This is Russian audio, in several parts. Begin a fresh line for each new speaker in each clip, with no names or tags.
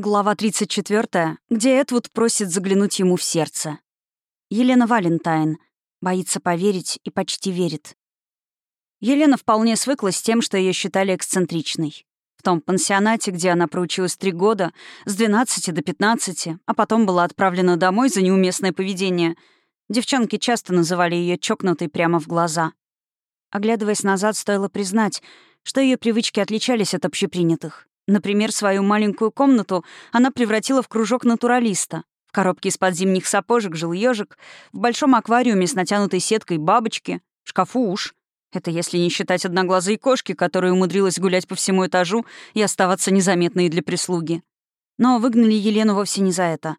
Глава 34, где Эдвуд просит заглянуть ему в сердце. Елена Валентайн. Боится поверить и почти верит. Елена вполне свыклась с тем, что ее считали эксцентричной. В том пансионате, где она проучилась три года, с 12 до 15, а потом была отправлена домой за неуместное поведение, девчонки часто называли ее чокнутой прямо в глаза. Оглядываясь назад, стоило признать, что ее привычки отличались от общепринятых. Например, свою маленькую комнату она превратила в кружок натуралиста. В коробке из-под зимних сапожек жил ежик, в большом аквариуме с натянутой сеткой бабочки, в шкафу уж. Это если не считать одноглазой кошки, которая умудрилась гулять по всему этажу и оставаться незаметной для прислуги. Но выгнали Елену вовсе не за это.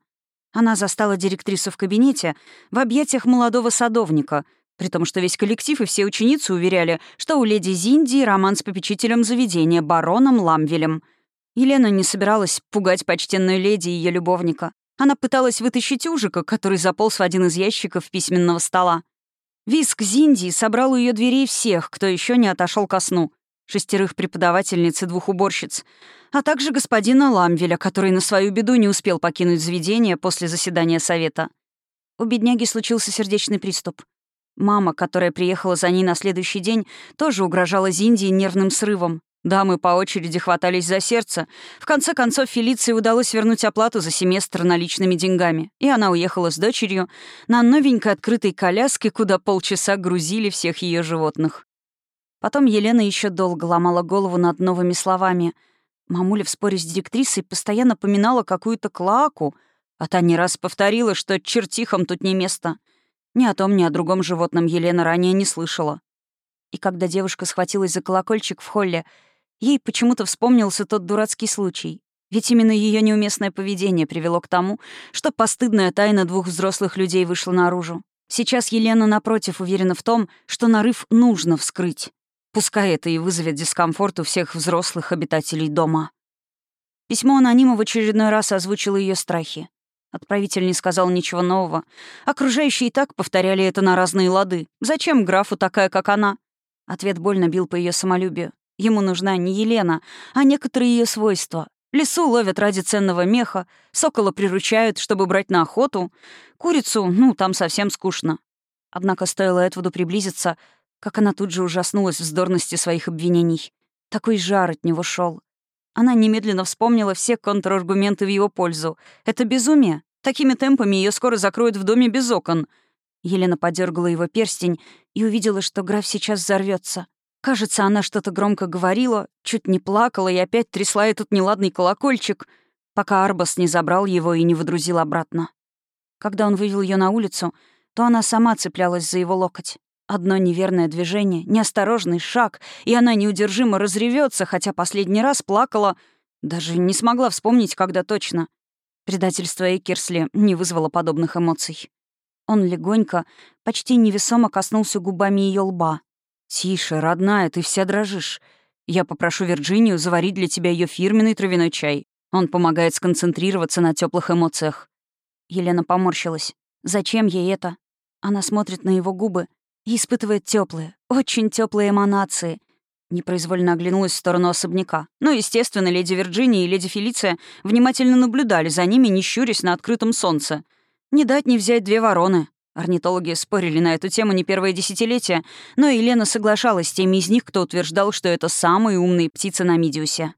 Она застала директрису в кабинете в объятиях молодого садовника, при том, что весь коллектив и все ученицы уверяли, что у леди Зинди роман с попечителем заведения, бароном Ламвелем — Елена не собиралась пугать почтенную леди и ее любовника. Она пыталась вытащить ужика, который заполз в один из ящиков письменного стола. Виск Зинди собрал у ее дверей всех, кто еще не отошел ко сну. Шестерых преподавательниц и двух уборщиц, а также господина Ламвеля, который на свою беду не успел покинуть заведение после заседания совета. У бедняги случился сердечный приступ. Мама, которая приехала за ней на следующий день, тоже угрожала Зинди нервным срывом. Дамы по очереди хватались за сердце. В конце концов, Фелиции удалось вернуть оплату за семестр наличными деньгами, и она уехала с дочерью на новенькой открытой коляске, куда полчаса грузили всех ее животных. Потом Елена еще долго ломала голову над новыми словами. Мамуля в споре с директрисой постоянно поминала какую-то клаку, а та не раз повторила, что чертихам тут не место. Ни о том, ни о другом животном Елена ранее не слышала. И когда девушка схватилась за колокольчик в холле Ей почему-то вспомнился тот дурацкий случай. Ведь именно ее неуместное поведение привело к тому, что постыдная тайна двух взрослых людей вышла наружу. Сейчас Елена, напротив, уверена в том, что нарыв нужно вскрыть. Пускай это и вызовет дискомфорт у всех взрослых обитателей дома. Письмо анонима в очередной раз озвучило ее страхи. Отправитель не сказал ничего нового. Окружающие и так повторяли это на разные лады. Зачем графу такая, как она? Ответ больно бил по ее самолюбию. Ему нужна не Елена, а некоторые ее свойства. Лису ловят ради ценного меха, сокола приручают, чтобы брать на охоту. Курицу, ну, там совсем скучно. Однако стоило Эдвуду приблизиться, как она тут же ужаснулась вздорности своих обвинений. Такой жар от него шел. Она немедленно вспомнила все контраргументы в его пользу. Это безумие. Такими темпами ее скоро закроют в доме без окон. Елена подергала его перстень и увидела, что граф сейчас взорвется. Кажется, она что-то громко говорила, чуть не плакала и опять трясла этот неладный колокольчик, пока Арбас не забрал его и не выдрузил обратно. Когда он вывел ее на улицу, то она сама цеплялась за его локоть. Одно неверное движение, неосторожный шаг, и она неудержимо разревется, хотя последний раз плакала, даже не смогла вспомнить, когда точно. Предательство Экерсли не вызвало подобных эмоций. Он легонько, почти невесомо коснулся губами ее лба, «Тише, родная, ты вся дрожишь. Я попрошу Вирджинию заварить для тебя ее фирменный травяной чай. Он помогает сконцентрироваться на теплых эмоциях». Елена поморщилась. «Зачем ей это?» Она смотрит на его губы и испытывает теплые, очень теплые эманации. Непроизвольно оглянулась в сторону особняка. Ну, естественно, леди Вирджиния и леди Фелиция внимательно наблюдали за ними, не щурясь на открытом солнце. Не дать не взять две вороны. Орнитологи спорили на эту тему не первое десятилетие, но Елена соглашалась с теми из них, кто утверждал, что это самые умные птицы на Мидиусе.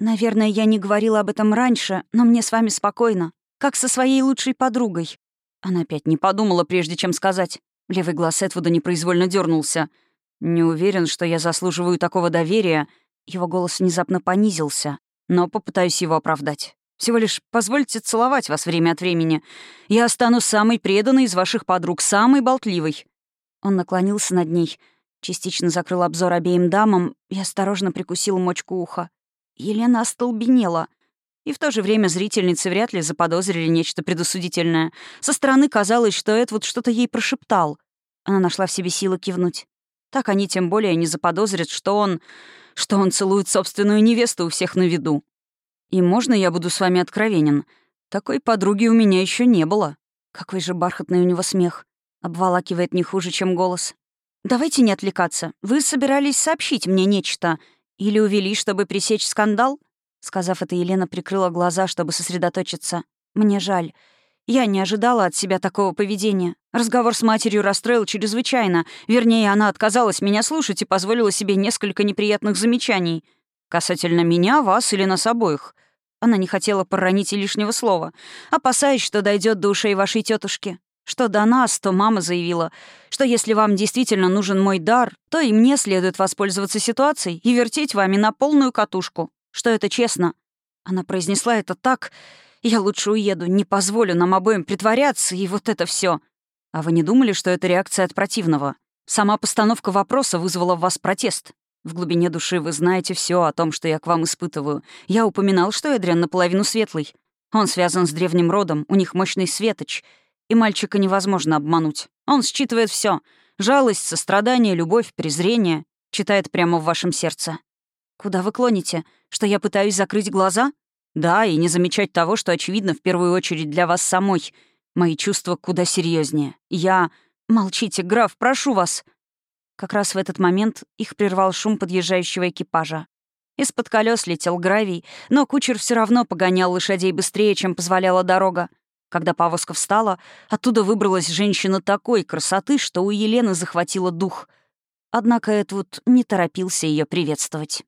«Наверное, я не говорила об этом раньше, но мне с вами спокойно. Как со своей лучшей подругой». Она опять не подумала, прежде чем сказать. Левый глаз Этвуда непроизвольно дернулся. «Не уверен, что я заслуживаю такого доверия». Его голос внезапно понизился, но попытаюсь его оправдать. Всего лишь позвольте целовать вас время от времени. Я стану самой преданной из ваших подруг, самой болтливой». Он наклонился над ней, частично закрыл обзор обеим дамам и осторожно прикусил мочку уха. Елена остолбенела. И в то же время зрительницы вряд ли заподозрили нечто предосудительное. Со стороны казалось, что Эдвуд что-то ей прошептал. Она нашла в себе силы кивнуть. Так они тем более не заподозрят, что он... что он целует собственную невесту у всех на виду. И можно я буду с вами откровенен? Такой подруги у меня еще не было. Какой же бархатный у него смех. Обволакивает не хуже, чем голос. Давайте не отвлекаться. Вы собирались сообщить мне нечто. Или увели, чтобы пресечь скандал? Сказав это, Елена прикрыла глаза, чтобы сосредоточиться. «Мне жаль. Я не ожидала от себя такого поведения. Разговор с матерью расстроил чрезвычайно. Вернее, она отказалась меня слушать и позволила себе несколько неприятных замечаний. Касательно меня, вас или нас обоих. Она не хотела поронить и лишнего слова, опасаясь, что дойдет до ушей вашей тетушки. Что до нас, то мама заявила, что если вам действительно нужен мой дар, то и мне следует воспользоваться ситуацией и вертеть вами на полную катушку. Что это честно. Она произнесла это так, я лучше уеду, не позволю нам обоим притворяться, и вот это все. А вы не думали, что это реакция от противного? Сама постановка вопроса вызвала в вас протест. В глубине души вы знаете все о том, что я к вам испытываю. Я упоминал, что Эдриан наполовину светлый. Он связан с древним родом, у них мощный светоч. И мальчика невозможно обмануть. Он считывает все: Жалость, сострадание, любовь, презрение. Читает прямо в вашем сердце. Куда вы клоните? Что я пытаюсь закрыть глаза? Да, и не замечать того, что очевидно в первую очередь для вас самой. Мои чувства куда серьезнее. Я... Молчите, граф, прошу вас. Как раз в этот момент их прервал шум подъезжающего экипажа. Из-под колес летел гравий, но кучер все равно погонял лошадей быстрее, чем позволяла дорога. Когда повозка встала, оттуда выбралась женщина такой красоты, что у Елены захватило дух. Однако Эдвуд не торопился ее приветствовать.